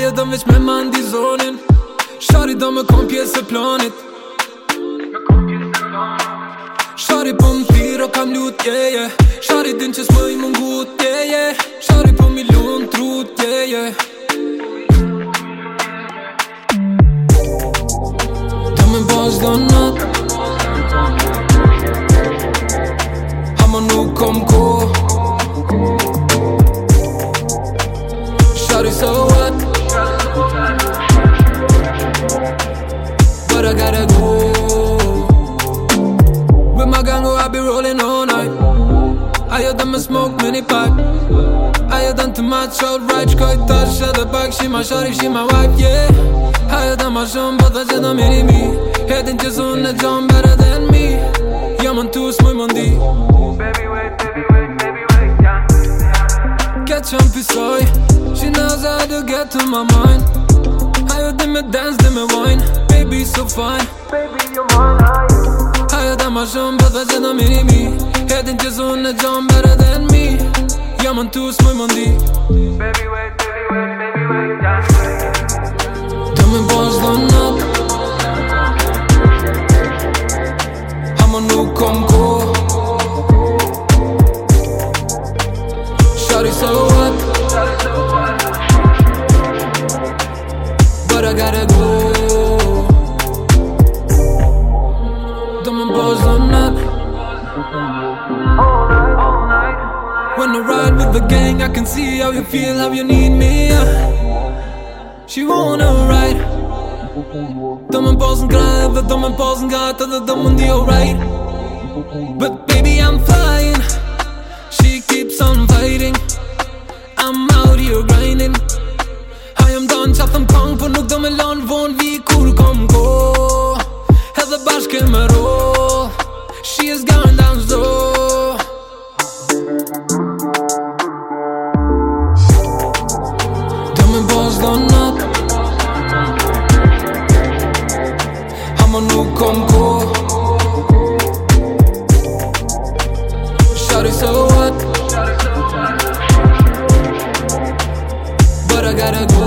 Ajo do veç me mandi zonin. Shari do me kom pjesë e planit. Shari po më thiro kam lut, yeah, yeah. Shari din që s'mëj më ngut, yeah, yeah. Shari po mi lun trut, yeah, yeah. Do me bas do nat. Ama nuk kom ko My gang, oh, I be rolling all night. Ajo dhe me smoke mini pipe. Ajo dhe në të matë shot right Shkoj tash edhe pak She my shawty, she my wife, yeah. Ajo dhe ma shumë, po dhe që dhe miri mi Hedin që zunë e gjon better than me. Më në tu s'muj më Baby wait, baby wait, baby wait, yeah. Që më pisoj She knows how to get to my mind. Ajo dhe me dance, dhe me wine. Baby so fine. Baby you're mine, I Ajo dhe ma shumë për të gjithë në minimi Hedin që zonë në gjonë bërë dhe në mi. Jam në tus mëj më ndi Baby wait, baby wait, baby wait, just wait. Të me bosh dhe në Ha më nuk kom ku When I ride with the gang. I can see how you feel, how you need me. She wanna ride. Me bos në gata dhe do me ndi alright But baby I'm flying. She keeps on fighting. I'm out here grinding. I am done qa thëm kong Po nuk do me von Do me bos do nat Ama nuk kom ko Shawty so what? But I gotta go.